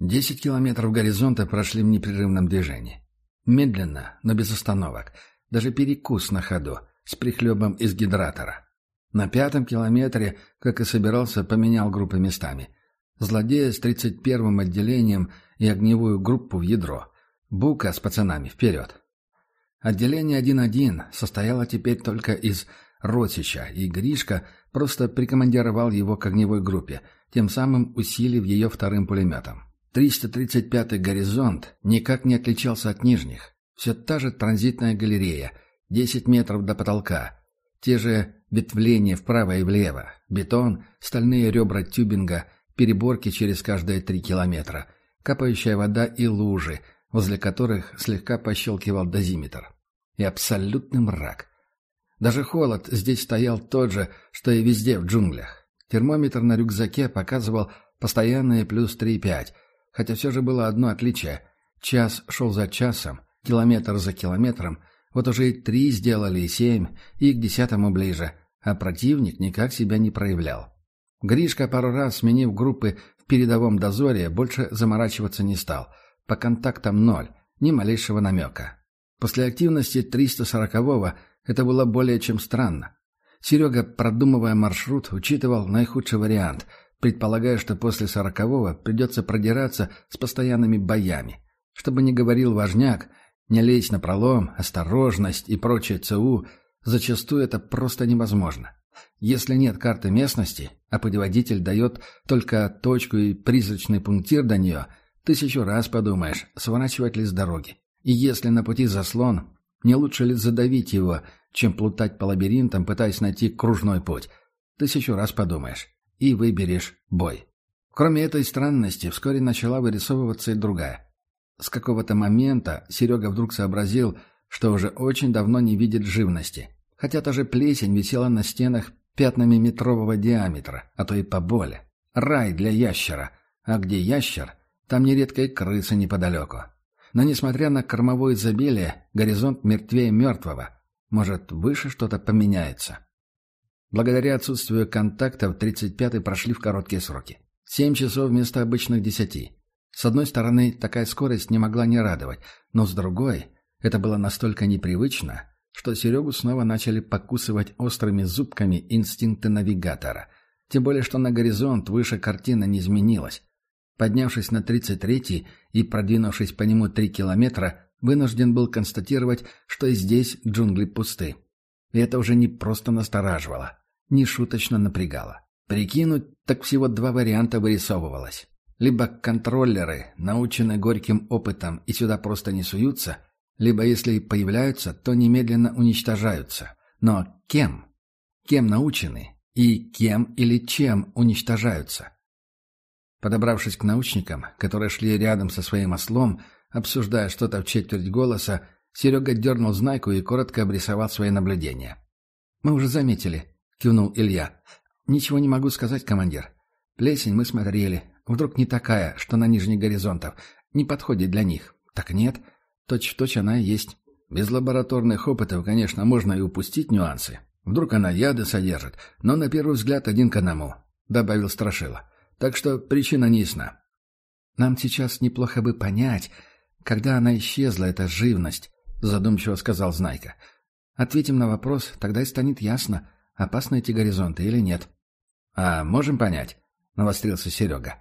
Десять километров горизонта прошли в непрерывном движении. Медленно, но без остановок. Даже перекус на ходу, с прихлебом из гидратора. На пятом километре, как и собирался, поменял группы местами. Злодея с 31-м отделением и огневую группу в ядро. Бука с пацанами вперед. Отделение 1-1 состояло теперь только из Ротича, и Гришка просто прикомандировал его к огневой группе, тем самым усилив ее вторым пулеметом. 335-й горизонт никак не отличался от нижних. Все та же транзитная галерея, 10 метров до потолка. Те же ветвления вправо и влево, бетон, стальные ребра тюбинга, переборки через каждые 3 километра, капающая вода и лужи, возле которых слегка пощелкивал дозиметр. И абсолютный мрак. Даже холод здесь стоял тот же, что и везде в джунглях. Термометр на рюкзаке показывал постоянные плюс 3,5, хотя все же было одно отличие. Час шел за часом, километр за километром, вот уже и три сделали, и семь, и к десятому ближе, а противник никак себя не проявлял. Гришка, пару раз сменив группы в передовом дозоре, больше заморачиваться не стал. По контактам ноль, ни малейшего намека. После активности 340-го это было более чем странно. Серега, продумывая маршрут, учитывал наихудший вариант, предполагая, что после сорокового придется продираться с постоянными боями. Чтобы не говорил важняк, не лезть на пролом, осторожность и прочее ЦУ, зачастую это просто невозможно. Если нет карты местности, а путеводитель дает только точку и призрачный пунктир до нее, тысячу раз подумаешь, сворачивать ли с дороги. И если на пути заслон, не лучше ли задавить его, чем плутать по лабиринтам, пытаясь найти кружной путь? Тысячу раз подумаешь. И выберешь бой. Кроме этой странности, вскоре начала вырисовываться и другая. С какого-то момента Серега вдруг сообразил, что уже очень давно не видит живности. Хотя та же плесень висела на стенах пятнами метрового диаметра, а то и поболее. Рай для ящера. А где ящер, там нередко и крысы неподалеку. Но несмотря на кормовое изобилие, горизонт мертвее мертвого. Может, выше что-то поменяется. Благодаря отсутствию контактов 35-й прошли в короткие сроки. Семь часов вместо обычных десяти. С одной стороны, такая скорость не могла не радовать, но с другой, это было настолько непривычно, что Серегу снова начали покусывать острыми зубками инстинкты навигатора. Тем более, что на горизонт выше картина не изменилась. Поднявшись на 33-й и продвинувшись по нему 3 километра, вынужден был констатировать, что и здесь джунгли пусты. И это уже не просто настораживало, не шуточно напрягало. Прикинуть, так всего два варианта вырисовывалось. Либо контроллеры, наученные горьким опытом и сюда просто не суются, либо если и появляются, то немедленно уничтожаются. Но кем? Кем научены? И кем или чем уничтожаются? Подобравшись к научникам, которые шли рядом со своим ослом, обсуждая что-то в четверть голоса, Серега дернул знайку и коротко обрисовал свои наблюдения. «Мы уже заметили», — кивнул Илья. «Ничего не могу сказать, командир. Плесень мы смотрели. Вдруг не такая, что на нижних горизонтах. Не подходит для них. Так нет. Точь-в-точь -точь она и есть. Без лабораторных опытов, конечно, можно и упустить нюансы. Вдруг она яды содержит, но на первый взгляд один к одному», — добавил Страшила. Так что причина не ясна. «Нам сейчас неплохо бы понять, когда она исчезла, эта живность», — задумчиво сказал Знайка. «Ответим на вопрос, тогда и станет ясно, опасны эти горизонты или нет». «А можем понять?» — навострился Серега.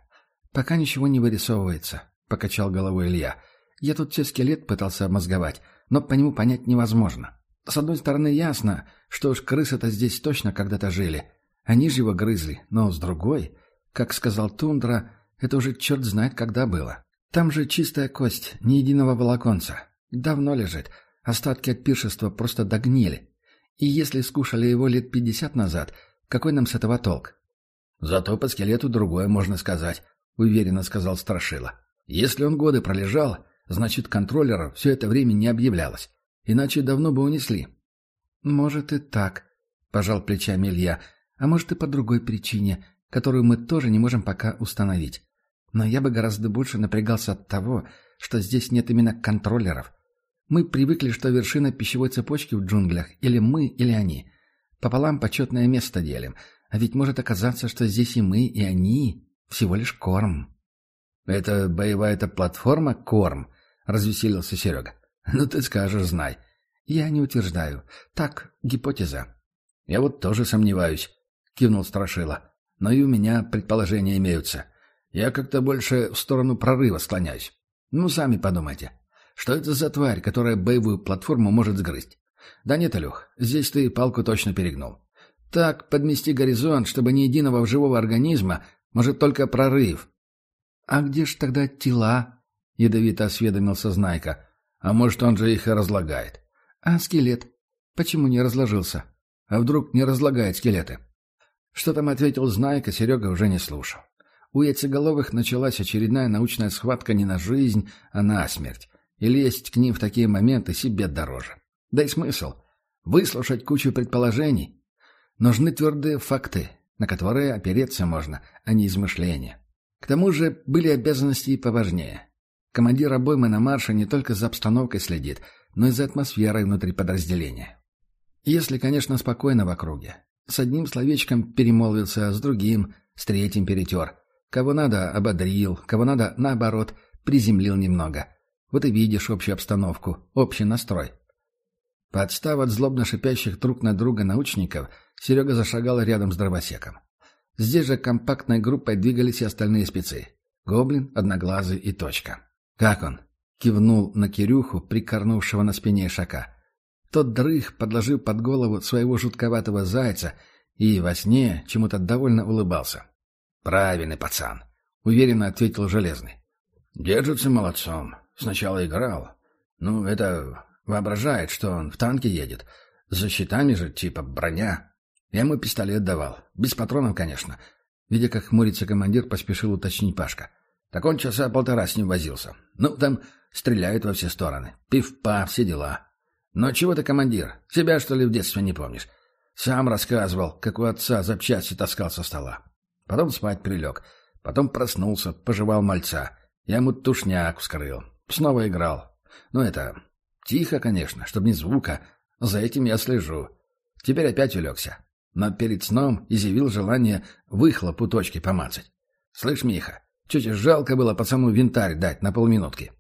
«Пока ничего не вырисовывается», — покачал головой Илья. «Я тут все скелет пытался обмозговать, но по нему понять невозможно. С одной стороны, ясно, что уж крысы-то здесь точно когда-то жили. Они же его грызли, но с другой...» Как сказал Тундра, это уже черт знает когда было. Там же чистая кость, ни единого волоконца. Давно лежит. Остатки от пиршества просто догнили. И если скушали его лет пятьдесят назад, какой нам с этого толк? Зато по скелету другое можно сказать, уверенно сказал Страшила. Если он годы пролежал, значит контроллеров все это время не объявлялось. Иначе давно бы унесли. Может и так, пожал плечами Илья, а может и по другой причине – которую мы тоже не можем пока установить. Но я бы гораздо больше напрягался от того, что здесь нет именно контроллеров. Мы привыкли, что вершина пищевой цепочки в джунглях или мы, или они. Пополам почетное место делим, а ведь может оказаться, что здесь и мы, и они всего лишь корм. «Это боевая-то платформа «Корм», — развеселился Серега. «Ну ты скажешь, знай». «Я не утверждаю. Так, гипотеза». «Я вот тоже сомневаюсь», — кивнул Страшила. «Но и у меня предположения имеются. Я как-то больше в сторону прорыва склоняюсь. Ну, сами подумайте. Что это за тварь, которая боевую платформу может сгрызть? Да нет, Илюх, здесь ты палку точно перегнул. Так подмести горизонт, чтобы ни единого живого организма, может только прорыв. «А где ж тогда тела?» — ядовито осведомился Знайка. «А может, он же их и разлагает?» «А скелет? Почему не разложился? А вдруг не разлагает скелеты?» Что там ответил Знайка, Серега уже не слушал. У яйцеголовых началась очередная научная схватка не на жизнь, а на смерть. И лезть к ним в такие моменты себе дороже. Да и смысл. Выслушать кучу предположений. Нужны твердые факты, на которые опереться можно, а не измышления. К тому же были обязанности и поважнее. Командир обоймы на марше не только за обстановкой следит, но и за атмосферой внутри подразделения. Если, конечно, спокойно в округе. С одним словечком перемолвился, с другим, с третьим перетер. Кого надо, ободрил, кого надо, наоборот, приземлил немного. Вот и видишь общую обстановку, общий настрой. Подстав от злобно шипящих друг на друга научников, Серега зашагал рядом с дровосеком. Здесь же компактной группой двигались и остальные спецы. Гоблин, Одноглазый и Точка. «Как он?» — кивнул на Кирюху, прикорнувшего на спине ишака. Тот дрых, подложив под голову своего жутковатого зайца, и во сне чему-то довольно улыбался. «Правильный пацан», — уверенно ответил Железный. «Держится молодцом. Сначала играл. Ну, это воображает, что он в танке едет. За щитами же, типа броня. Я ему пистолет давал. Без патронов, конечно. Видя, как хмурится командир, поспешил уточнить Пашка. Так он часа полтора с ним возился. Ну, там стреляют во все стороны. Пив-па, все дела. Но чего ты, командир? Себя, что ли, в детстве не помнишь? Сам рассказывал, как у отца запчасти таскал со стола. Потом спать прилег. Потом проснулся, пожевал мальца. Я ему тушняк вскрыл. Снова играл. Ну, это... Тихо, конечно, чтобы не звука. За этим я слежу. Теперь опять улегся но перед сном изъявил желание выхлопу точки помацать. «Слышь, Миха, чуть жалко было пацану винтарь дать на полминутки.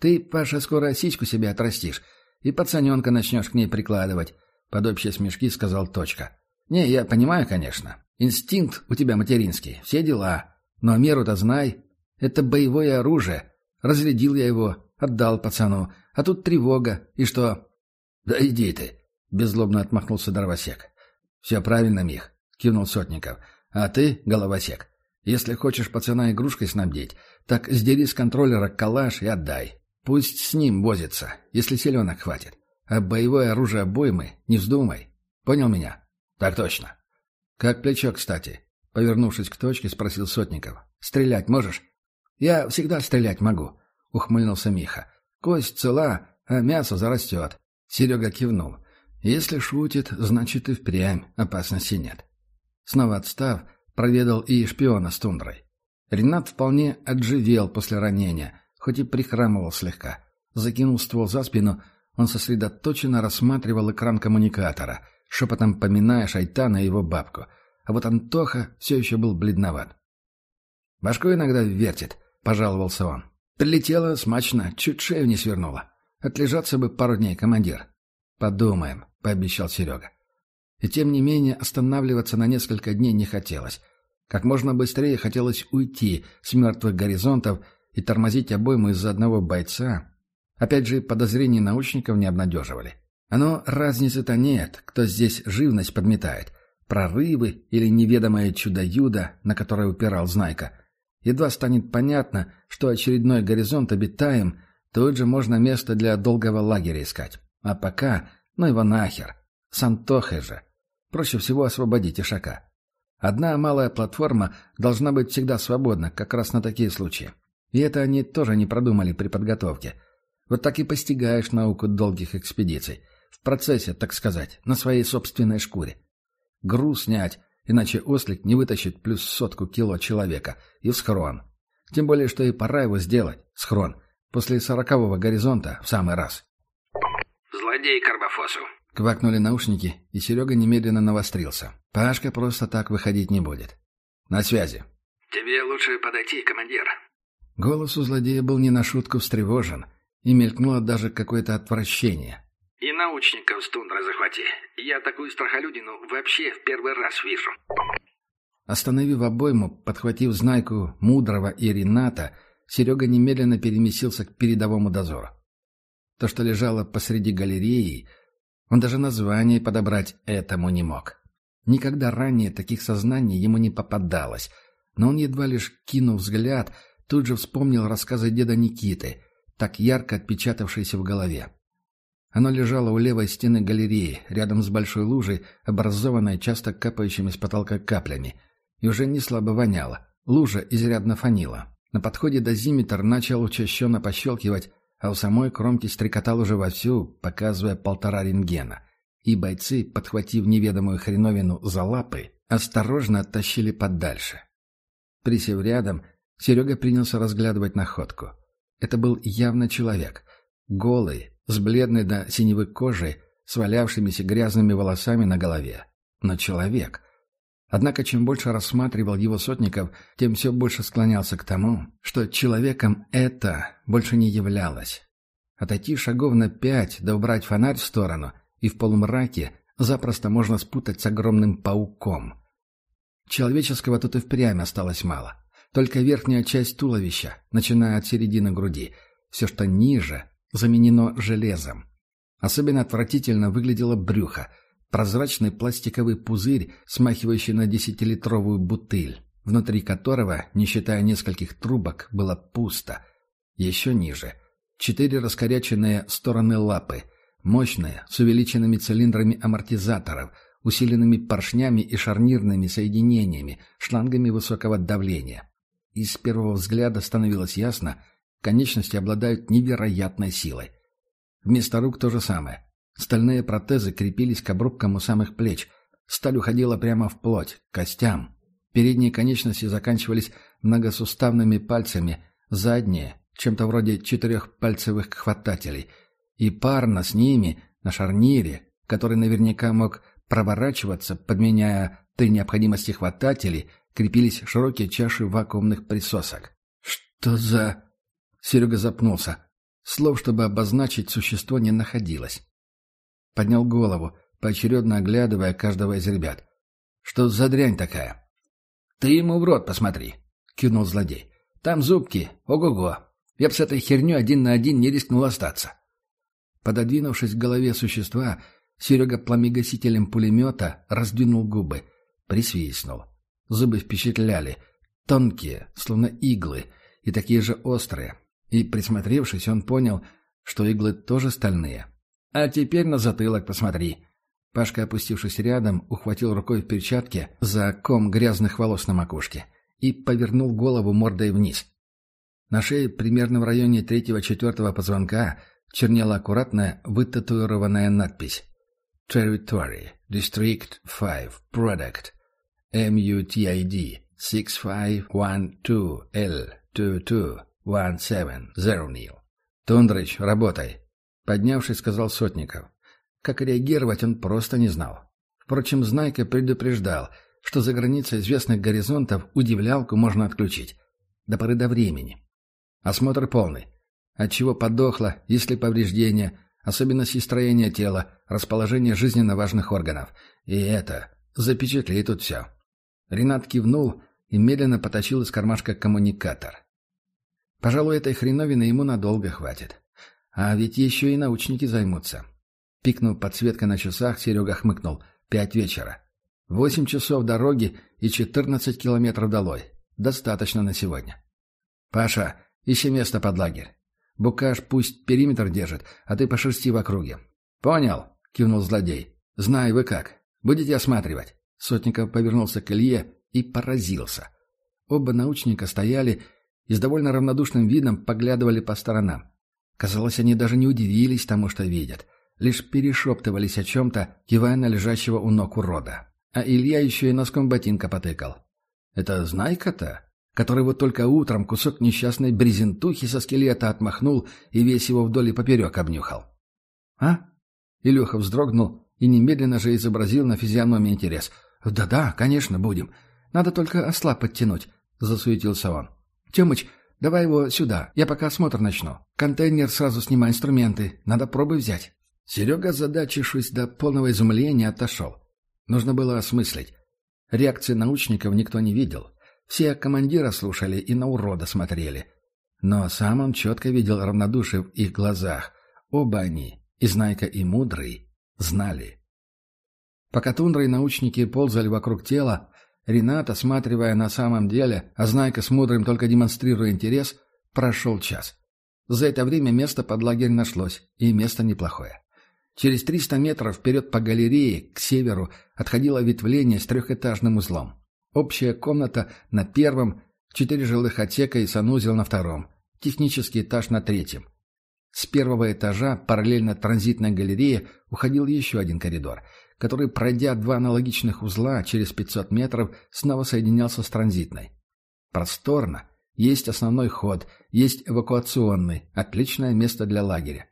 Ты, Паша, скоро сиську себе отрастишь, и пацаненка начнешь к ней прикладывать», — под общие смешки сказал Точка. «Не, я понимаю, конечно. Инстинкт у тебя материнский, все дела. Но меру-то знай. Это боевое оружие. Разрядил я его, отдал пацану. А тут тревога. И что?» «Да иди ты», — беззлобно отмахнулся Дровосек. «Все правильно, Мих», — кивнул Сотников. «А ты, головосек, если хочешь пацана игрушкой снабдить, так сдери с контроллера калаш и отдай. Пусть с ним возится, если селенок хватит. А боевое оружие обоймы не вздумай. Понял меня?» «Так точно». «Как плечо, кстати?» Повернувшись к точке, спросил Сотников. «Стрелять можешь?» «Я всегда стрелять могу», — ухмыльнулся Миха. «Кость цела, а мясо зарастет». Серега кивнул. Если шутит, значит и впрямь опасности нет. Снова отстав, проведал и шпиона с тундрой. Ренат вполне отживел после ранения, хоть и прихрамывал слегка. Закинул ствол за спину, он сосредоточенно рассматривал экран коммуникатора, шепотом поминая Шайтана и его бабку. А вот Антоха все еще был бледноват. «Башку иногда вертит», — пожаловался он. «Прилетела смачно, чуть шею не свернула. Отлежаться бы пару дней, командир». «Подумаем», — пообещал Серега. И тем не менее останавливаться на несколько дней не хотелось. Как можно быстрее хотелось уйти с мертвых горизонтов и тормозить обойму из-за одного бойца. Опять же, подозрения научников не обнадеживали. Оно разницы-то нет, кто здесь живность подметает. Прорывы или неведомое чудо-юдо, на которое упирал Знайка. Едва станет понятно, что очередной горизонт обитаем, тут же можно место для долгого лагеря искать. А пока, ну его нахер. С Антохой же. Проще всего освободить Ишака. Одна малая платформа должна быть всегда свободна, как раз на такие случаи. И это они тоже не продумали при подготовке. Вот так и постигаешь науку долгих экспедиций. В процессе, так сказать, на своей собственной шкуре. Груз снять, иначе ослик не вытащит плюс сотку кило человека. И в схрон. Тем более, что и пора его сделать, схрон, после сорокового горизонта в самый раз. «Злодей Карбофосу!» Квакнули наушники, и Серега немедленно навострился. Пашка просто так выходить не будет. «На связи!» «Тебе лучше подойти, командир!» Голос у злодея был не на шутку встревожен, и мелькнуло даже какое-то отвращение. «И научников с тундры захвати. Я такую страхолюдину вообще в первый раз вижу». Остановив обойму, подхватив знайку Мудрого и Рената, Серега немедленно переместился к передовому дозору. То, что лежало посреди галереи, он даже название подобрать этому не мог. Никогда ранее таких сознаний ему не попадалось, но он едва лишь кинув взгляд, тут же вспомнил рассказы деда Никиты, так ярко отпечатавшиеся в голове. Оно лежало у левой стены галереи, рядом с большой лужей, образованной часто капающими с потолка каплями – и уже не слабо воняло. Лужа изрядно фанила. На подходе дозиметр начал учащенно пощелкивать, а у самой кромки стрекотал уже вовсю, показывая полтора рентгена. И бойцы, подхватив неведомую хреновину за лапы, осторожно оттащили подальше. Присев рядом, Серега принялся разглядывать находку. Это был явно человек. Голый, с бледной до синевой кожей, с валявшимися грязными волосами на голове. Но человек — Однако чем больше рассматривал его сотников, тем все больше склонялся к тому, что человеком это больше не являлось. Отойти шагов на пять, да убрать фонарь в сторону, и в полумраке запросто можно спутать с огромным пауком. Человеческого тут и впрямь осталось мало. Только верхняя часть туловища, начиная от середины груди. Все, что ниже, заменено железом. Особенно отвратительно выглядело брюхо — Прозрачный пластиковый пузырь, смахивающий на десятилитровую бутыль, внутри которого, не считая нескольких трубок, было пусто. Еще ниже. Четыре раскоряченные стороны лапы, мощные, с увеличенными цилиндрами амортизаторов, усиленными поршнями и шарнирными соединениями, шлангами высокого давления. И с первого взгляда становилось ясно, конечности обладают невероятной силой. Вместо рук то же самое. Стальные протезы крепились к обрубкам у самых плеч. Сталь уходила прямо в плоть, к костям. Передние конечности заканчивались многосуставными пальцами, задние — чем-то вроде четырехпальцевых хватателей. И парно с ними, на шарнире, который наверняка мог проворачиваться, подменяя при необходимости хватателей, крепились широкие чаши вакуумных присосок. «Что за...» Серега запнулся. Слов, чтобы обозначить существо, не находилось. Поднял голову, поочередно оглядывая каждого из ребят. «Что за дрянь такая?» «Ты ему в рот посмотри», — кивнул злодей. «Там зубки, ого-го. Я б с этой херней один на один не рискнул остаться». Пододвинувшись к голове существа, Серега пламегасителем пулемета раздвинул губы, присвистнул. Зубы впечатляли, тонкие, словно иглы, и такие же острые. И, присмотревшись, он понял, что иглы тоже стальные. «А теперь на затылок посмотри». Пашка, опустившись рядом, ухватил рукой в перчатке за ком грязных волос на макушке и повернул голову мордой вниз. На шее, примерно в районе третьего-четвертого позвонка, чернела аккуратная вытатуированная надпись «Territory, District 5, Product, MUTID 6512L2217 «Тундрыч, работай!» Поднявшись, сказал Сотников. Как реагировать он просто не знал. Впрочем, Знайка предупреждал, что за границей известных горизонтов удивлялку можно отключить. До поры до времени. Осмотр полный. Отчего подохло, есть ли повреждения, особенности строения тела, расположение жизненно важных органов. И это, запечатли тут все. Ренат кивнул и медленно потащил из кармашка коммуникатор. Пожалуй, этой хреновины ему надолго хватит. А ведь еще и научники займутся. Пикнув подсветка на часах, Серега хмыкнул. Пять вечера. Восемь часов дороги и четырнадцать километров долой. Достаточно на сегодня. Паша, ищи место под лагерь. Букаш пусть периметр держит, а ты пошерсти в округе. Понял, кивнул злодей. Знаю вы как. Будете осматривать. Сотников повернулся к Илье и поразился. Оба научника стояли и с довольно равнодушным видом поглядывали по сторонам. Казалось, они даже не удивились тому, что видят. Лишь перешептывались о чем-то, кивая на лежащего у ног урода. А Илья еще и носком ботинка потыкал. «Это Знайка-то?» который вот только утром кусок несчастной брезентухи со скелета отмахнул и весь его вдоль и поперек обнюхал. «А?» Илюха вздрогнул и немедленно же изобразил на физиономии интерес. «Да-да, конечно, будем. Надо только осла подтянуть», — засуетился он. «Темыч, давай его сюда, я пока осмотр начну. Контейнер сразу снимай инструменты, надо пробы взять». Серега, задачившись до полного изумления, отошел. Нужно было осмыслить. Реакции научников никто не видел. Все командира слушали и на урода смотрели. Но сам он четко видел равнодушие в их глазах. Оба они, и Знайка, и Мудрый, знали. Пока тундра и научники ползали вокруг тела, Ренат, осматривая на самом деле, а Знайка с Мудрым только демонстрируя интерес, прошел час. За это время место под лагерь нашлось, и место неплохое. Через 300 метров вперед по галерее, к северу, отходило ветвление с трехэтажным узлом. Общая комната на первом, четыре жилых отсека и санузел на втором, технический этаж на третьем. С первого этажа, параллельно транзитной галерее, уходил еще один коридор, который, пройдя два аналогичных узла через 500 метров, снова соединялся с транзитной. Просторно. Есть основной ход, есть эвакуационный, отличное место для лагеря.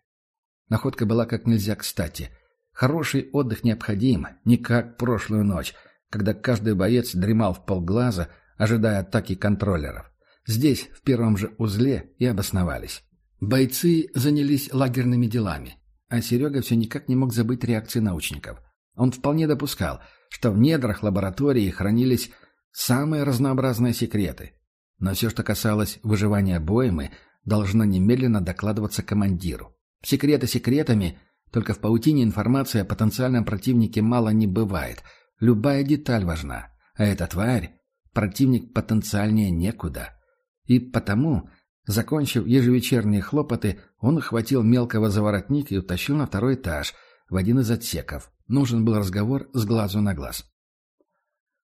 Находка была как нельзя кстати. Хороший отдых необходим, не как прошлую ночь, когда каждый боец дремал в полглаза, ожидая атаки контроллеров. Здесь, в первом же узле, и обосновались. Бойцы занялись лагерными делами, а Серега все никак не мог забыть реакции научников. Он вполне допускал, что в недрах лаборатории хранились самые разнообразные секреты. Но все, что касалось выживания Боймы, должно немедленно докладываться командиру. Секреты секретами, только в паутине информации о потенциальном противнике мало не бывает. Любая деталь важна. А эта тварь, противник потенциальнее некуда. И потому, закончив ежевечерние хлопоты, он ухватил мелкого заворотника и утащил на второй этаж, в один из отсеков. Нужен был разговор с глазу на глаз.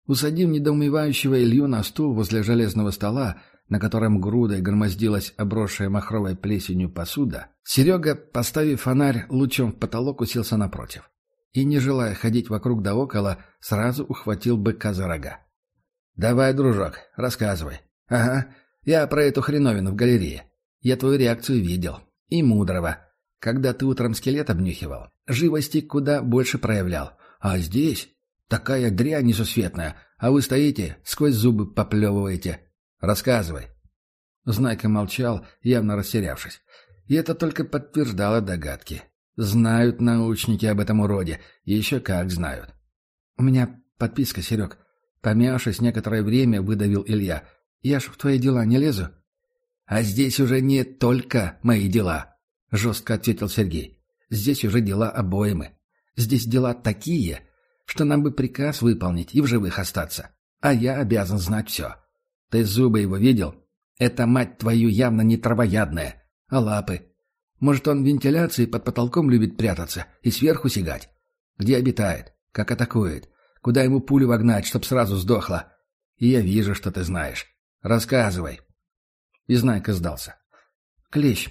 Усадив недоумевающего Илью на стул возле железного стола, на котором грудой громоздилась обросшая махровой плесенью посуда, Серега, поставив фонарь лучом в потолок, уселся напротив. И, не желая ходить вокруг да около, сразу ухватил быка за рога. «Давай, дружок, рассказывай». «Ага, я про эту хреновину в галерее. Я твою реакцию видел. И мудрого. Когда ты утром скелет обнюхивал, живости куда больше проявлял. А здесь такая дрянь несусветная, а вы стоите, сквозь зубы поплевываете. Рассказывай. Знайка молчал, явно растерявшись. И это только подтверждало догадки. Знают научники об этом уроде. Еще как знают. «У меня подписка, Серег». Помявшись некоторое время, выдавил Илья. «Я ж в твои дела не лезу». «А здесь уже не только мои дела», — жестко ответил Сергей. «Здесь уже дела обоимы. Здесь дела такие, что нам бы приказ выполнить и в живых остаться. А я обязан знать все. Ты зубы его видел? Это, мать твою, явно не травоядная. А лапы? Может, он в вентиляции под потолком любит прятаться и сверху сигать? Где обитает? Как атакует? Куда ему пулю вогнать, чтоб сразу сдохла? И я вижу, что ты знаешь. Рассказывай. И Знайка сдался. Клещ.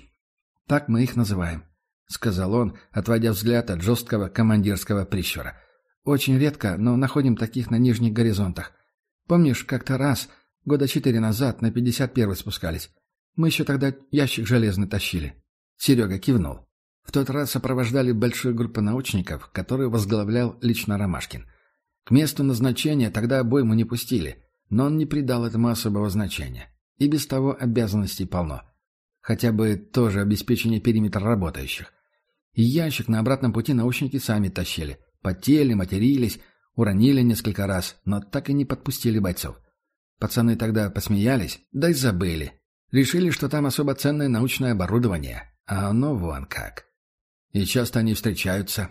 Так мы их называем, — сказал он, отводя взгляд от жесткого командирского прищура. Очень редко, но находим таких на нижних горизонтах. Помнишь, как-то раз Года четыре назад на 51-й спускались. Мы еще тогда ящик железный тащили. Серега кивнул. В тот раз сопровождали большую группу научников, которую возглавлял лично Ромашкин. К месту назначения тогда обойму не пустили, но он не придал этому особого значения. И без того обязанностей полно. Хотя бы тоже обеспечение периметра работающих. И ящик на обратном пути научники сами тащили. Потели, матерились, уронили несколько раз, но так и не подпустили бойцов. Пацаны тогда посмеялись, да и забыли. Решили, что там особо ценное научное оборудование. А оно вон как. И часто они встречаются.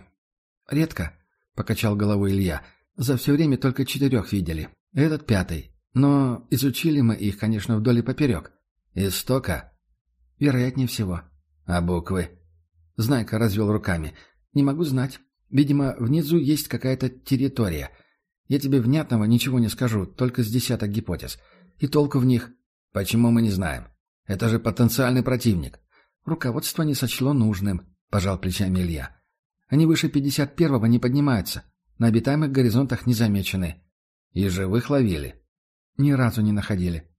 Редко, — покачал головой Илья. За все время только четырех видели. Этот пятый. Но изучили мы их, конечно, вдоль и поперек. Истока? Вероятнее всего. А буквы? Знайка развел руками. Не могу знать. Видимо, внизу есть какая-то территория — я тебе внятного ничего не скажу, только с десяток гипотез. И толку в них. Почему мы не знаем? Это же потенциальный противник. Руководство не сочло нужным, пожал плечами Илья. Они выше 51-го не поднимаются. На обитаемых горизонтах не замечены. И живых ловили? Ни разу не находили.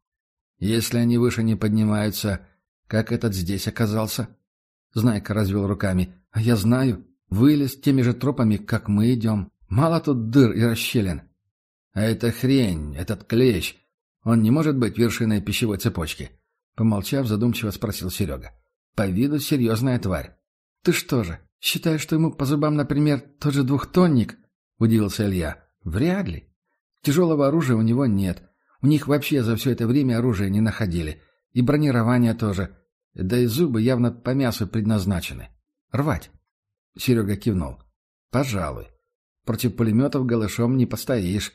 Если они выше не поднимаются, как этот здесь оказался? Знайка развел руками. А я знаю. Вылез теми же тропами, как мы идем. Мало тут дыр и расщелин. А эта хрень, этот клещ, он не может быть вершиной пищевой цепочки. Помолчав, задумчиво спросил Серега. По виду серьезная тварь. Ты что же, считаешь, что ему по зубам, например, тот же двухтонник? Удивился Илья. Вряд ли. Тяжелого оружия у него нет. У них вообще за все это время оружие не находили. И бронирование тоже. Да и зубы явно по мясу предназначены. Рвать. Серега кивнул. Пожалуй. Против пулеметов голышом не постоишь.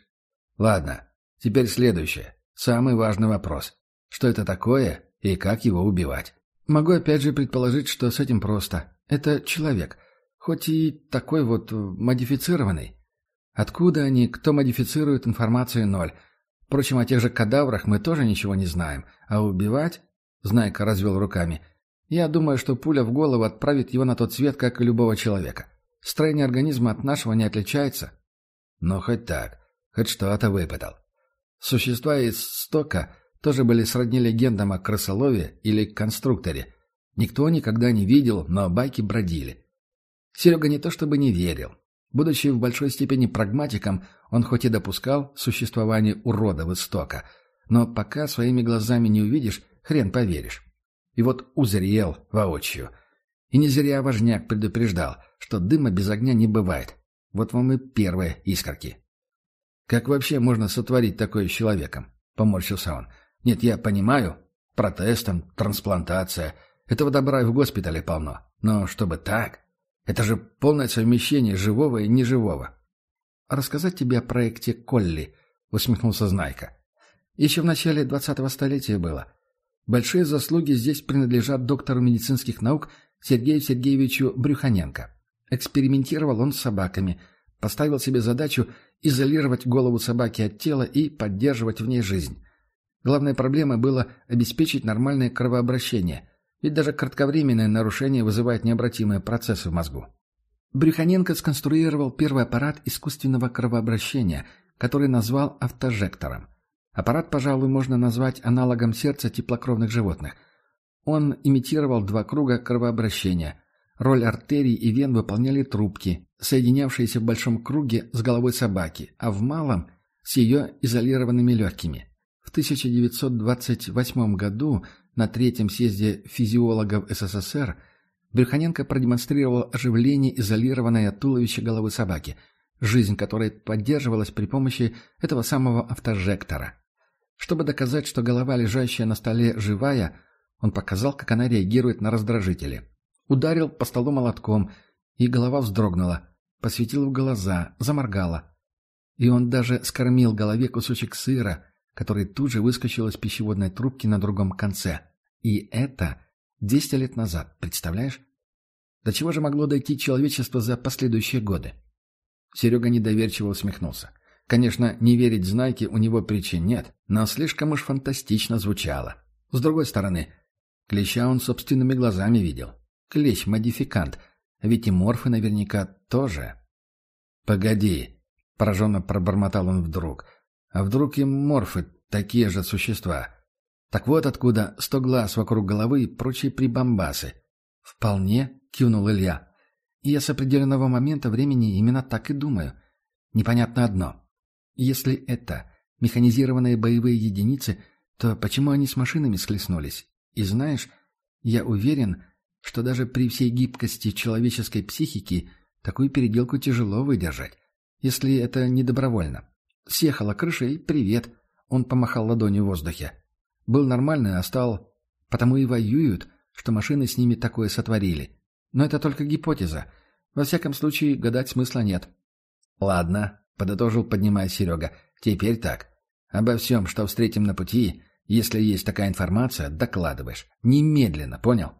Ладно, теперь следующее. Самый важный вопрос. Что это такое и как его убивать? Могу опять же предположить, что с этим просто. Это человек. Хоть и такой вот модифицированный. Откуда они, кто модифицирует информацию ноль. Впрочем, о тех же кадаврах мы тоже ничего не знаем. А убивать? Знайка развел руками. Я думаю, что пуля в голову отправит его на тот свет, как и любого человека. Строение организма от нашего не отличается. Но хоть так, хоть что-то выпытал. Существа из стока тоже были сродни легендам о крысолове или конструкторе. Никто никогда не видел, но байки бродили. Серега не то чтобы не верил. Будучи в большой степени прагматиком, он хоть и допускал существование уродов из стока, но пока своими глазами не увидишь, хрен поверишь. И вот узрел воочию. И не зря важняк предупреждал, что дыма без огня не бывает. Вот вам и первые искорки. «Как вообще можно сотворить такое с человеком?» — поморщился он. «Нет, я понимаю. Протез там, трансплантация. Этого добра и в госпитале полно. Но чтобы так? Это же полное совмещение живого и неживого». «Рассказать тебе о проекте «Колли», — усмехнулся Знайка. «Еще в начале двадцатого столетия было. Большие заслуги здесь принадлежат доктору медицинских наук Сергею Сергеевичу Брюханенко. Экспериментировал он с собаками, поставил себе задачу изолировать голову собаки от тела и поддерживать в ней жизнь. Главной проблемой было обеспечить нормальное кровообращение, ведь даже кратковременное нарушение вызывает необратимые процессы в мозгу. Брюханенко сконструировал первый аппарат искусственного кровообращения, который назвал автожектором. Аппарат, пожалуй, можно назвать аналогом сердца теплокровных животных. Он имитировал два круга кровообращения. Роль артерий и вен выполняли трубки, соединявшиеся в большом круге с головой собаки, а в малом – с ее изолированными легкими. В 1928 году на третьем съезде физиологов СССР Брюханенко продемонстрировал оживление изолированной от туловища головы собаки, жизнь которой поддерживалась при помощи этого самого автожектора. Чтобы доказать, что голова, лежащая на столе, живая, он показал, как она реагирует на раздражители. Ударил по столу молотком, и голова вздрогнула, посветил в глаза, заморгала. И он даже скормил голове кусочек сыра, который тут же выскочил из пищеводной трубки на другом конце. И это 200 лет назад, представляешь? До чего же могло дойти человечество за последующие годы? Серега недоверчиво усмехнулся. Конечно, не верить Знайке у него причин нет, но слишком уж фантастично звучало. С другой стороны, клеща он собственными глазами видел. Клещ-модификант, ведь и морфы наверняка тоже. «Погоди», — пораженно пробормотал он вдруг, «а вдруг и морфы такие же существа? Так вот откуда сто глаз вокруг головы и прочие прибамбасы». «Вполне», — кивнул Илья. «И я с определенного момента времени именно так и думаю. Непонятно одно. Если это механизированные боевые единицы, то почему они с машинами схлестнулись? И знаешь, я уверен, что даже при всей гибкости человеческой психики такую переделку тяжело выдержать, если это не добровольно. Съехала крыша и привет. Он помахал ладонью в воздухе. Был нормальный, а стал... Потому и воюют, что машины с ними такое сотворили. Но это только гипотеза. Во всяком случае, гадать смысла нет. Ладно, подытожил, поднимая Серега. «Теперь так. Обо всем, что встретим на пути, если есть такая информация, докладываешь. Немедленно, понял?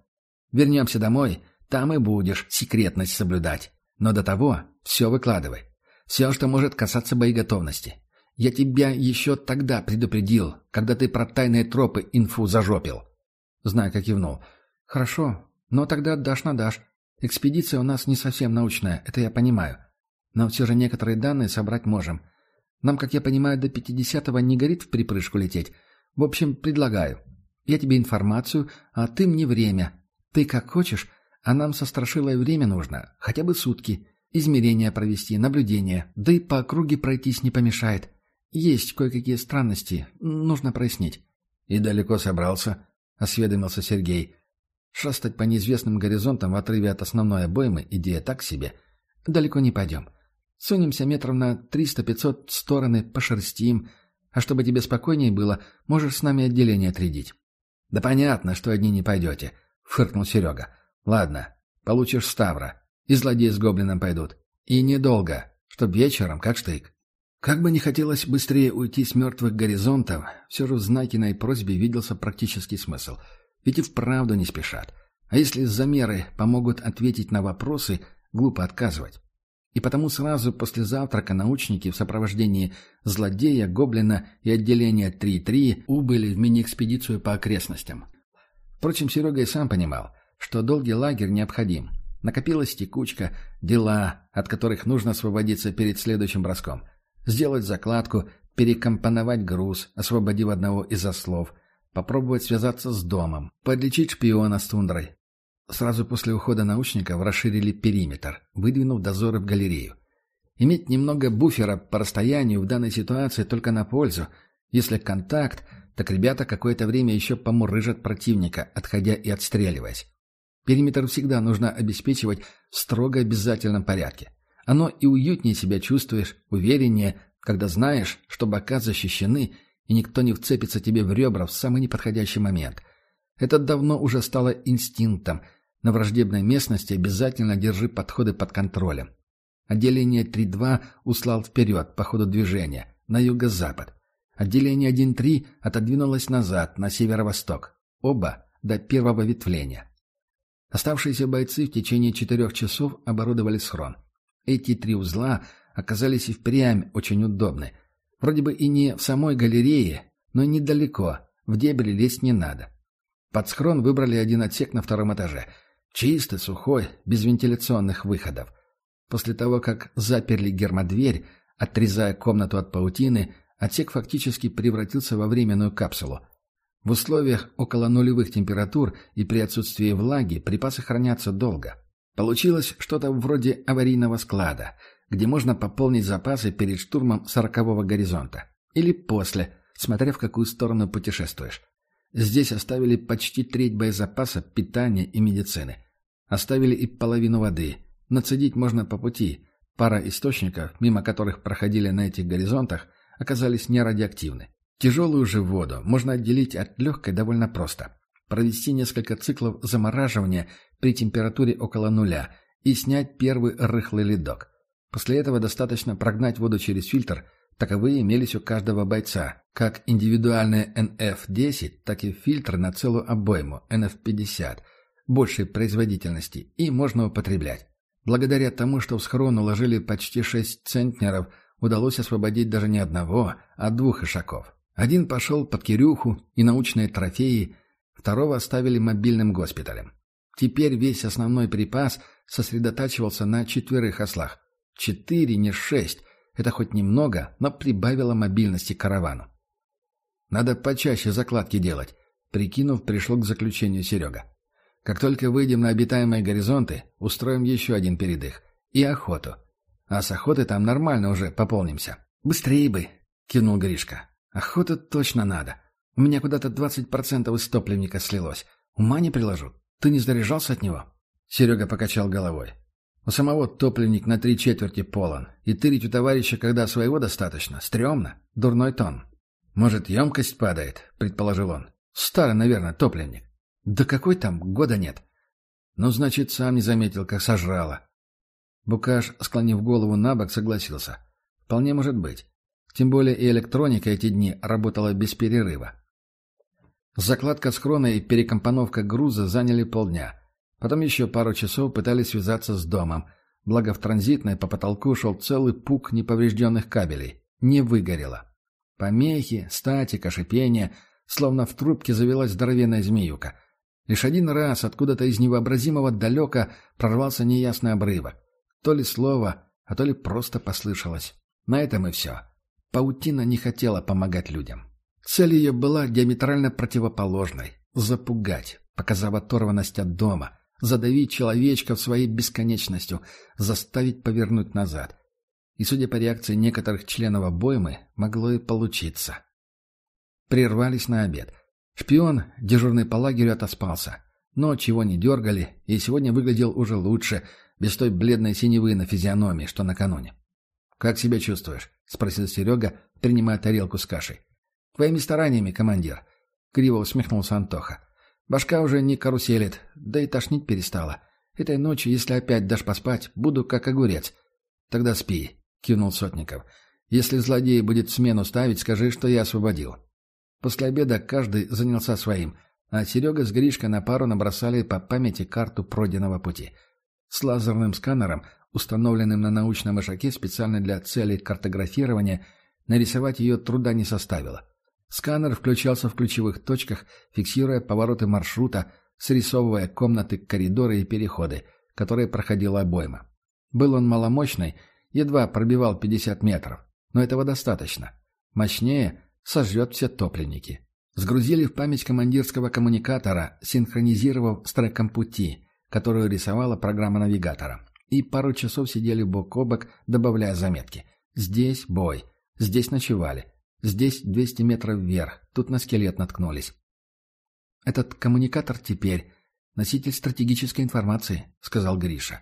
Вернемся домой, там и будешь секретность соблюдать. Но до того все выкладывай. Все, что может касаться боеготовности. Я тебя еще тогда предупредил, когда ты про тайные тропы инфу зажопил». Знайка кивнул. «Хорошо, но тогда дашь на дашь. Экспедиция у нас не совсем научная, это я понимаю. Но все же некоторые данные собрать можем. Нам, как я понимаю, до 50-го не горит в припрыжку лететь. В общем, предлагаю. Я тебе информацию, а ты мне время. Ты как хочешь, а нам со Страшилой время нужно. Хотя бы сутки. Измерения провести, наблюдения. Да и по округе пройтись не помешает. Есть кое-какие странности. Нужно прояснить. И далеко собрался. осведомился Сергей. Шастать по неизвестным горизонтам в отрыве от основной обоймы – идея так себе. Далеко не пойдем. Сунемся метров на 300-500 в стороны, пошерстим. А чтобы тебе спокойнее было, можешь с нами отделение отрядить. «Да понятно, что одни не пойдете», — фыркнул Серега. «Ладно, получишь Ставра. И злодеи с гоблином пойдут. И недолго, чтоб вечером, как штык». Как бы не хотелось быстрее уйти с мертвых горизонтов, все же в Знакиной просьбе виделся практический смысл. Ведь и вправду не спешат. А если замеры помогут ответить на вопросы, глупо отказывать. И потому сразу после завтрака научники в сопровождении злодея, гоблина и отделения 3-3 убыли в мини-экспедицию по окрестностям. Впрочем, Серега и сам понимал, что долгий лагерь необходим. Накопилась текучка, дела, от которых нужно освободиться перед следующим броском. Сделать закладку, перекомпоновать груз, освободив одного из ослов, попробовать связаться с домом, подлечить шпиона с тундрой, Сразу после ухода научников расширили периметр, выдвинув дозоры в галерею. Иметь немного буфера по расстоянию в данной ситуации только на пользу. Если контакт, так ребята какое-то время еще помурыжат противника, отходя и отстреливаясь. Периметр всегда нужно обеспечивать в строго обязательном порядке. Оно и уютнее себя чувствуешь, увереннее, когда знаешь, что бока защищены, и никто не вцепится тебе в ребра в самый неподходящий момент. Это давно уже стало инстинктом – на враждебной местности обязательно держи подходы под контролем. Отделение 3-2 услал вперед по ходу движения, на юго-запад. Отделение 1-3 отодвинулось назад, на северо-восток. Оба до первого ветвления. Оставшиеся бойцы в течение четырех часов оборудовали схрон. Эти три узла оказались и впрямь очень удобны. Вроде бы и не в самой галерее, но и недалеко, в дебри лезть не надо. Под схрон выбрали один отсек на втором этаже — Чистый, сухой, без вентиляционных выходов. После того, как заперли гермодверь, отрезая комнату от паутины, отсек фактически превратился во временную капсулу. В условиях около нулевых температур и при отсутствии влаги припасы хранятся долго. Получилось что-то вроде аварийного склада, где можно пополнить запасы перед штурмом сорокового горизонта. Или после, смотря в какую сторону путешествуешь. Здесь оставили почти треть боезапаса, питания и медицины. Оставили и половину воды. Нацедить можно по пути. Пара источников, мимо которых проходили на этих горизонтах, оказались нерадиоактивны. Тяжелую же воду можно отделить от легкой довольно просто. Провести несколько циклов замораживания при температуре около нуля и снять первый рыхлый ледок. После этого достаточно прогнать воду через фильтр – Таковые имелись у каждого бойца, как индивидуальные NF-10, так и фильтры на целую обойму NF-50, большей производительности, и можно употреблять. Благодаря тому, что в схрон уложили почти 6 центнеров, удалось освободить даже не одного, а двух ишаков. Один пошел под Кирюху и научные трофеи, второго оставили мобильным госпиталем. Теперь весь основной припас сосредотачивался на четверых ослах. Четыре, не шесть, это хоть немного, но прибавило мобильности каравану. Надо почаще закладки делать, прикинув, пришло к заключению Серега. Как только выйдем на обитаемые горизонты, устроим еще один передых. И охоту. А с охоты там нормально уже пополнимся. Быстрее бы, кивнул Гришка. Охота точно надо. У меня куда-то 20% из топливника слилось. Ума не приложу. Ты не заряжался от него? Серега покачал головой. У самого топливник на три четверти полон. И тырить у товарища, когда своего достаточно, стрёмно. Дурной тон. «Может, емкость падает?» — предположил он. «Старый, наверное, топливник». «Да какой там? Года нет». «Ну, значит, сам не заметил, как сожрало». Букаш, склонив голову на бок, согласился. «Вполне может быть. Тем более и электроника эти дни работала без перерыва». Закладка схрона и перекомпоновка груза заняли полдня. Потом еще пару часов пытались связаться с домом. Благо в транзитной по потолку шел целый пук неповрежденных кабелей. Не выгорело. Помехи, статика, шипение. Словно в трубке завелась здоровенная змеюка. Лишь один раз откуда-то из невообразимого далека прорвался неясный обрывок. То ли слово, а то ли просто послышалось. На этом и все. Паутина не хотела помогать людям. Цель ее была диаметрально противоположной — запугать, показав оторванность от дома, задавить человечка в своей бесконечностью, заставить повернуть назад. И, судя по реакции некоторых членов обоймы, могло и получиться. Прервались на обед. Шпион, дежурный по лагерю, отоспался. Но чего не дергали, и сегодня выглядел уже лучше, без той бледной синевы на физиономии, что накануне. «Как себя чувствуешь?» — спросил Серега, принимая тарелку с кашей. «Твоими стараниями, командир», — криво усмехнулся Антоха. «Башка уже не каруселит, да и тошнить перестала. Этой ночью, если опять дашь поспать, буду как огурец». «Тогда спи», — кивнул Сотников. «Если злодей будет смену ставить, скажи, что я освободил». После обеда каждый занялся своим, а Серега с Гришкой на пару набросали по памяти карту пройденного пути. С лазерным сканером, установленным на научном ишаке специально для целей картографирования, нарисовать ее труда не составило. Сканер включался в ключевых точках, фиксируя повороты маршрута, срисовывая комнаты, коридоры и переходы, которые проходила обойма. Был он маломощный, едва пробивал 50 метров, но этого достаточно. Мощнее сожжет все топливники. Сгрузили в память командирского коммуникатора, синхронизировав с треком пути, которую рисовала программа навигатора. И пару часов сидели бок о бок, добавляя заметки. Здесь бой, здесь ночевали, здесь 200 метров вверх, тут на скелет наткнулись. «Этот коммуникатор теперь носитель стратегической информации», — сказал Гриша.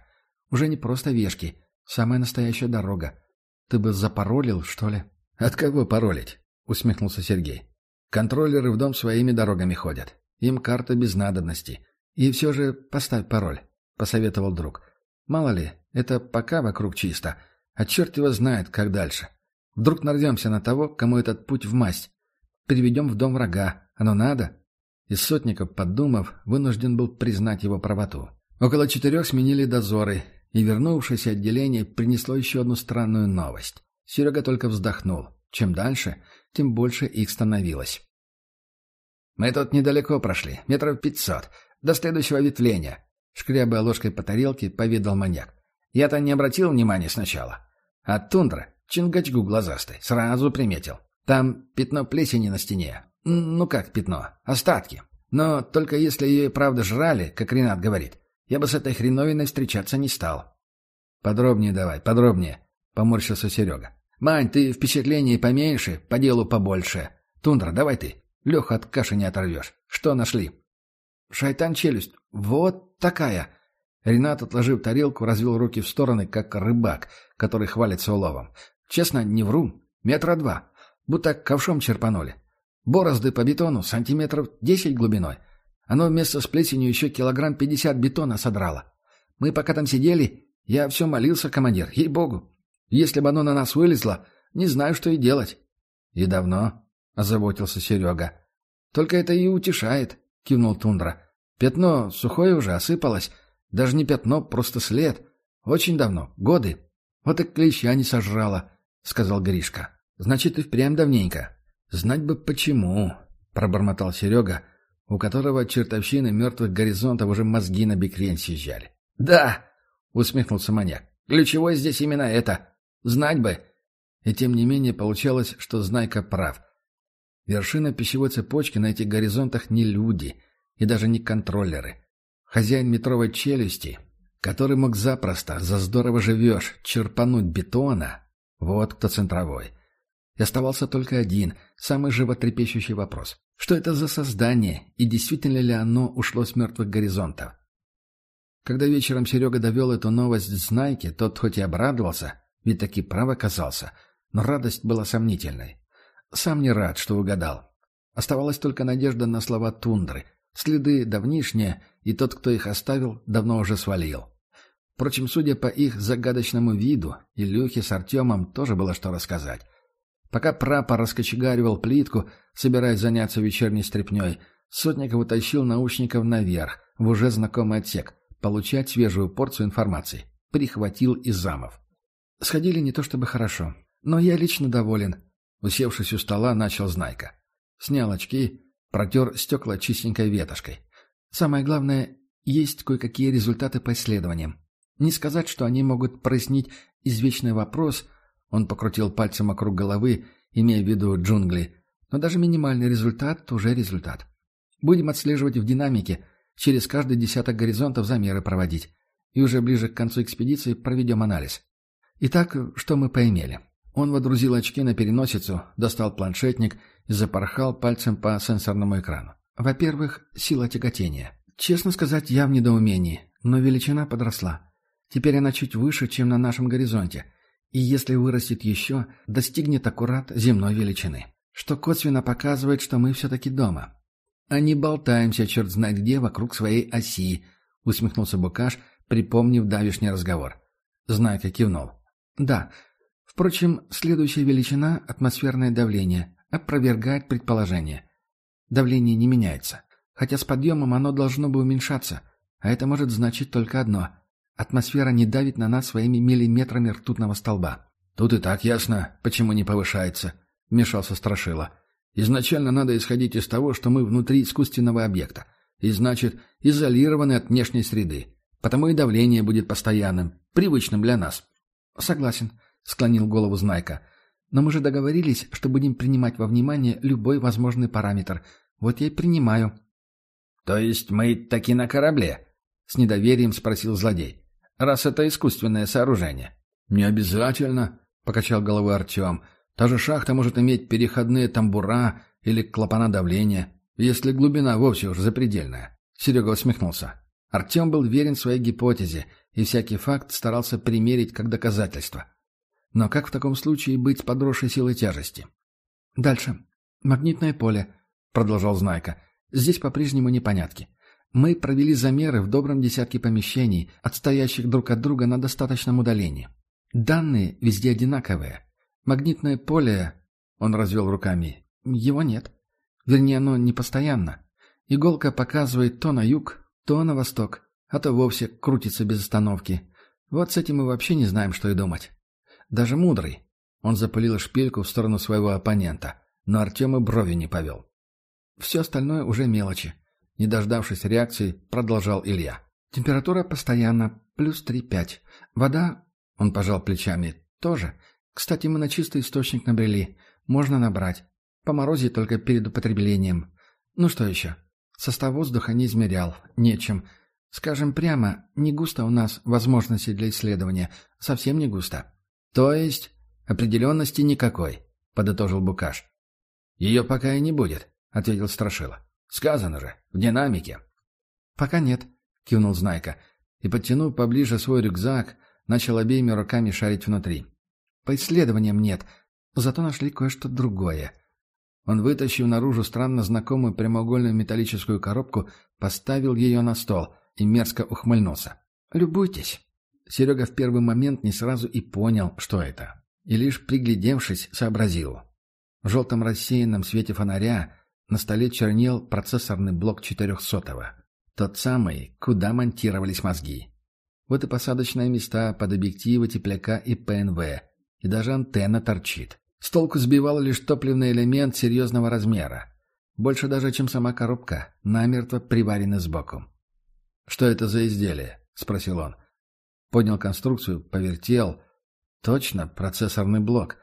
«Уже не просто вешки, самая настоящая дорога. Ты бы запаролил, что ли?» «От кого паролить?» — усмехнулся Сергей. «Контроллеры в дом своими дорогами ходят. Им карта без надобности. И все же поставь пароль», — посоветовал друг. «Мало ли, это пока вокруг чисто, а черт его знает, как дальше. Вдруг нарвемся на того, кому этот путь в масть. Переведем в дом врага. Оно надо?» И Сотников, подумав, вынужден был признать его правоту. Около четырех сменили дозоры, и вернувшееся отделение принесло еще одну странную новость. Серега только вздохнул. Чем дальше, тем больше их становилось. «Мы тут недалеко прошли, метров пятьсот, до следующего ветвления», — шкрябая ложкой по тарелке, поведал маньяк. «Я-то не обратил внимания сначала. А тундра, чингачгу глазастый, сразу приметил. Там пятно плесени на стене, ну как пятно? Остатки. Но только если ее правда жрали, как Ренат говорит, я бы с этой хреновиной встречаться не стал. Подробнее давай, подробнее, поморщился Серега. Мань, ты впечатлений поменьше, по делу побольше. Тундра, давай ты. Леха от каши не оторвешь. Что нашли? Шайтан-челюсть. Вот такая. Ренат, отложив тарелку, развел руки в стороны, как рыбак, который хвалится уловом. Честно, не вру. Метра два. Будто ковшом черпанули. Борозды по бетону сантиметров десять глубиной. Оно вместо с плесенью еще килограмм пятьдесят бетона содрало. Мы пока там сидели, я все молился, командир, ей-богу. Если бы оно на нас вылезло, не знаю, что и делать. — И давно? — озаботился Серега. — Только это и утешает, — кивнул Тундра. — Пятно сухое уже осыпалось. Даже не пятно, просто след. Очень давно, годы. Вот и клеща не сожрала, — сказал Гришка. — Значит, и впрямь давненько. «Знать бы почему», — пробормотал Серега, у которого чертовщины мертвых горизонтов уже мозги на бекрень съезжали. «Да!» — усмехнулся маньяк. «Ключевое здесь именно это. Знать бы!» И тем не менее получалось, что Знайка прав. Вершина пищевой цепочки на этих горизонтах не люди и даже не контроллеры. Хозяин метровой челюсти, который мог запросто, за здорово живешь, черпануть бетона, вот кто центровой. И оставался только один, самый животрепещущий вопрос. Что это за создание, и действительно ли оно ушло с мертвых горизонтов? Когда вечером Серега довел эту новость Знайке, тот хоть и обрадовался, ведь таки прав оказался, но радость была сомнительной. Сам не рад, что угадал. Оставалась только надежда на слова тундры. Следы давнишние, и тот, кто их оставил, давно уже свалил. Впрочем, судя по их загадочному виду, Илюхе с Артемом тоже было что рассказать. Пока прапор раскочегаривал плитку, собираясь заняться вечерней стряпней, Сотников утащил наушников наверх, в уже знакомый отсек, получать свежую порцию информации. Прихватил из замов. Сходили не то чтобы хорошо, но я лично доволен. Усевшись у стола, начал Знайка. Снял очки, протер стекла чистенькой ветошкой. Самое главное, есть кое-какие результаты по исследованиям. Не сказать, что они могут прояснить извечный вопрос – он покрутил пальцем вокруг головы, имея в виду джунгли. Но даже минимальный результат уже результат. Будем отслеживать в динамике, через каждый десяток горизонтов замеры проводить. И уже ближе к концу экспедиции проведем анализ. Итак, что мы поимели? Он водрузил очки на переносицу, достал планшетник и запорхал пальцем по сенсорному экрану. Во-первых, сила тяготения. Честно сказать, я в недоумении, но величина подросла. Теперь она чуть выше, чем на нашем горизонте. И если вырастет еще, достигнет аккурат земной величины. Что косвенно показывает, что мы все-таки дома. А не болтаемся черт знает где вокруг своей оси, усмехнулся Букаш, припомнив давишний разговор. Знайка кивнул. Да. Впрочем, следующая величина — атмосферное давление, опровергает предположение. Давление не меняется. Хотя с подъемом оно должно бы уменьшаться. А это может значить только одно. Атмосфера не давит на нас своими миллиметрами ртутного столба. «Тут и так ясно, почему не повышается», — вмешался Страшила. «Изначально надо исходить из того, что мы внутри искусственного объекта, и, значит, изолированы от внешней среды. Потому и давление будет постоянным, привычным для нас». «Согласен», — склонил голову Знайка. «Но мы же договорились, что будем принимать во внимание любой возможный параметр. Вот я и принимаю». «То есть мы таки на корабле?» — с недоверием спросил злодей. «Раз это искусственное сооружение». «Не обязательно», — покачал головой Артем. «Та же шахта может иметь переходные тамбура или клапана давления, если глубина вовсе уж запредельная». Серега усмехнулся. Артем был верен своей гипотезе и всякий факт старался примерить как доказательство. Но как в таком случае быть с подросшей силой тяжести? «Дальше. Магнитное поле», — продолжал Знайка. Здесь по-прежнему непонятки. Мы провели замеры в добром десятке помещений, отстоящих друг от друга на достаточном удалении. Данные везде одинаковые. Магнитное поле... Он развел руками. Его нет. Вернее, оно не постоянно. Иголка показывает то на юг, то на восток, а то вовсе крутится без остановки. Вот с этим мы вообще не знаем, что и думать. Даже мудрый. Он запылил шпильку в сторону своего оппонента, но Артем и брови не повел. Все остальное уже мелочи. Не дождавшись реакции, продолжал Илья. Температура постоянно, плюс 3-5. Вода, он пожал плечами, тоже. Кстати, мы на чистый источник набрели. Можно набрать. По морозе только перед употреблением. Ну что еще? Состав воздуха не измерял. Нечем. Скажем прямо, не густо у нас возможностей для исследования. Совсем не густо. То есть, определенности никакой, подытожил Букаш. Ее пока и не будет. — ответил Страшила. «Сказано же, в динамике». «Пока нет», — кивнул Знайка, и, подтянув поближе свой рюкзак, начал обеими руками шарить внутри. «По исследованиям нет, зато нашли кое-что другое». Он, вытащив наружу странно знакомую прямоугольную металлическую коробку, поставил ее на стол и мерзко ухмыльнулся. «Любуйтесь». Серега в первый момент не сразу и понял, что это. И лишь приглядевшись, сообразил. В желтом рассеянном свете фонаря на столе чернел процессорный блок 400-го. Тот самый, куда монтировались мозги. Вот и посадочные места под объективы тепляка и ПНВ. И даже антенна торчит. С толку сбивал лишь топливный элемент серьезного размера. Больше даже, чем сама коробка, намертво приваренный сбоку. «Что это за изделие?» — спросил он. Поднял конструкцию, повертел. Точно, процессорный блок.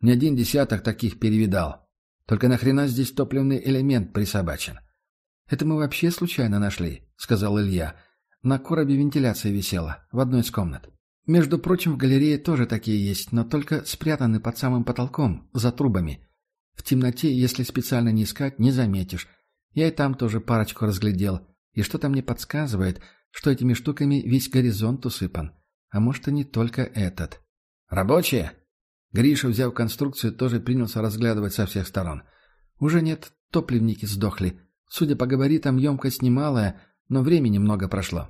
Не один десяток таких перевидал. Только нахрена здесь топливный элемент присобачен? «Это мы вообще случайно нашли», — сказал Илья. «На коробе вентиляция висела, в одной из комнат. Между прочим, в галерее тоже такие есть, но только спрятаны под самым потолком, за трубами. В темноте, если специально не искать, не заметишь. Я и там тоже парочку разглядел. И что-то мне подсказывает, что этими штуками весь горизонт усыпан. А может, и не только этот». «Рабочие?» Гриша, взяв конструкцию, тоже принялся разглядывать со всех сторон. «Уже нет, топливники сдохли. Судя по габаритам, емкость немалая, но времени много прошло».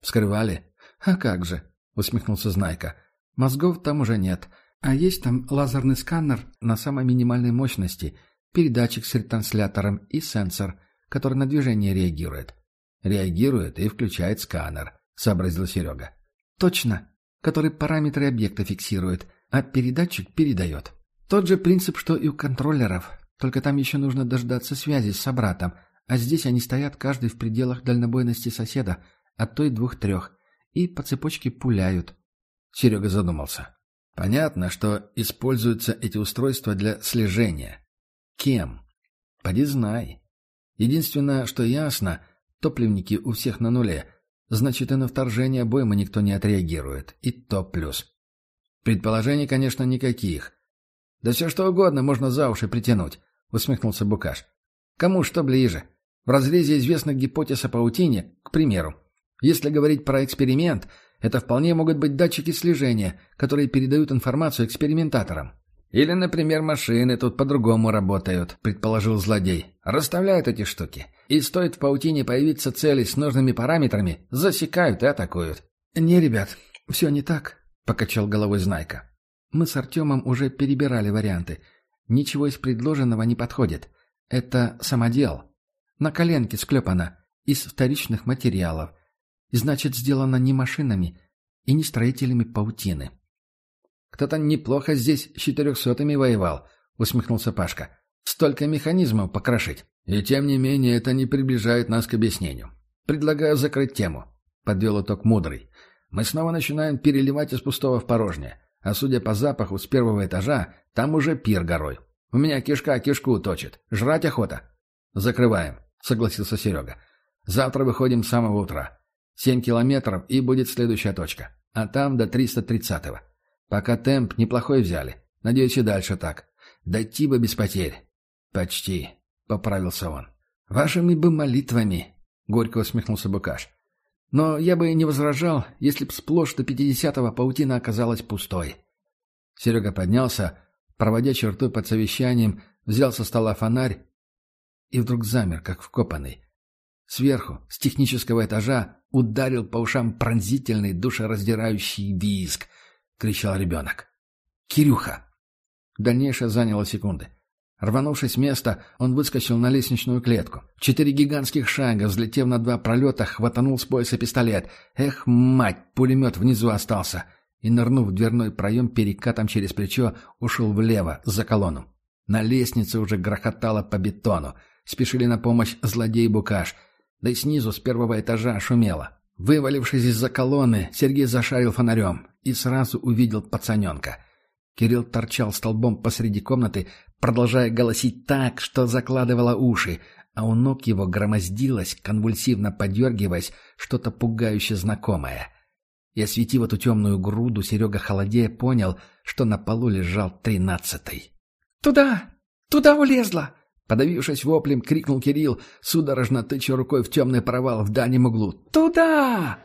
«Вскрывали?» «А как же?» — усмехнулся Знайка. «Мозгов там уже нет. А есть там лазерный сканер на самой минимальной мощности, передатчик с ретранслятором и сенсор, который на движение реагирует». «Реагирует и включает сканер», — сообразил Серега. «Точно. Который параметры объекта фиксирует а передатчик передает. Тот же принцип, что и у контроллеров, только там еще нужно дождаться связи с собратом, а здесь они стоят каждый в пределах дальнобойности соседа, а то двух-трех, и по цепочке пуляют. Серега задумался. Понятно, что используются эти устройства для слежения. Кем? Поди знай. Единственное, что ясно, топливники у всех на нуле, значит и на вторжение обоймы никто не отреагирует, и то плюс. Предположений, конечно, никаких. Да все что угодно можно за уши притянуть, усмехнулся Букаш. Кому что ближе. В разрезе известных гипотез о паутине, к примеру, если говорить про эксперимент, это вполне могут быть датчики слежения, которые передают информацию экспериментаторам. Или, например, машины тут по-другому работают, предположил злодей. Расставляют эти штуки. И стоит в паутине появиться цели с нужными параметрами, засекают и атакуют. «Не, ребят, все не так», — покачал головой Знайка. «Мы с Артемом уже перебирали варианты. Ничего из предложенного не подходит. Это самодел. На коленке склепано. Из вторичных материалов. Значит, сделано не машинами и не строителями паутины. «Кто-то неплохо здесь с четырехсотыми воевал», — усмехнулся Пашка. «Столько механизмов покрошить. И тем не менее это не приближает нас к объяснению. Предлагаю закрыть тему», — подвел итог мудрый. «Мы снова начинаем переливать из пустого в порожнее. А судя по запаху с первого этажа, там уже пир горой. У меня кишка кишку точит. Жрать охота». «Закрываем», — согласился Серега. «Завтра выходим с самого утра. Семь километров, и будет следующая точка. А там до 330-го. Пока темп неплохой взяли. Надеюсь, и дальше так. Дойти бы без потерь. Почти, — поправился он. Вашими бы молитвами, — горько усмехнулся Букаш. Но я бы не возражал, если б сплошь до пятидесятого паутина оказалась пустой. Серега поднялся, проводя черту под совещанием, взял со стола фонарь и вдруг замер, как вкопанный. Сверху, с технического этажа, ударил по ушам пронзительный, душераздирающий визг —— кричал ребенок. «Кирюха!» Дальнейшее заняло секунды. Рванувшись с места, он выскочил на лестничную клетку. Четыре гигантских шага, взлетев на два пролета, хватанул с пояса пистолет. Эх, мать, пулемет внизу остался. И, нырнув в дверной проем, перекатом через плечо, ушел влево, за колонну. На лестнице уже грохотало по бетону. Спешили на помощь злодей Букаш. Да и снизу, с первого этажа, шумело. Вывалившись из-за колонны, Сергей зашарил фонарем и сразу увидел пацаненка. Кирилл торчал столбом посреди комнаты, продолжая голосить так, что закладывало уши, а у ног его громоздилось, конвульсивно подергиваясь, что-то пугающе знакомое. И осветив эту темную груду, Серега холодея понял, что на полу лежал тринадцатый. «Туда! Туда улезла!» Подавившись воплем, крикнул Кирилл, судорожно тыча рукой в темный провал в дальнем углу. «Туда!»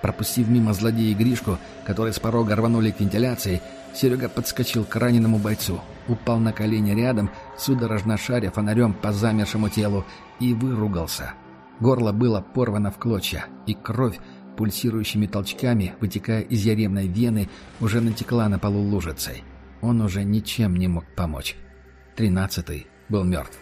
Пропустив мимо злодея Гришку, который с порога рванули к вентиляции, Серега подскочил к раненому бойцу, упал на колени рядом, судорожно шаря фонарем по замершему телу, и выругался. Горло было порвано в клочья, и кровь, пульсирующими толчками, вытекая из яремной вены, уже натекла на полу лужицей. Он уже ничем не мог помочь. Тринадцатый был мертв.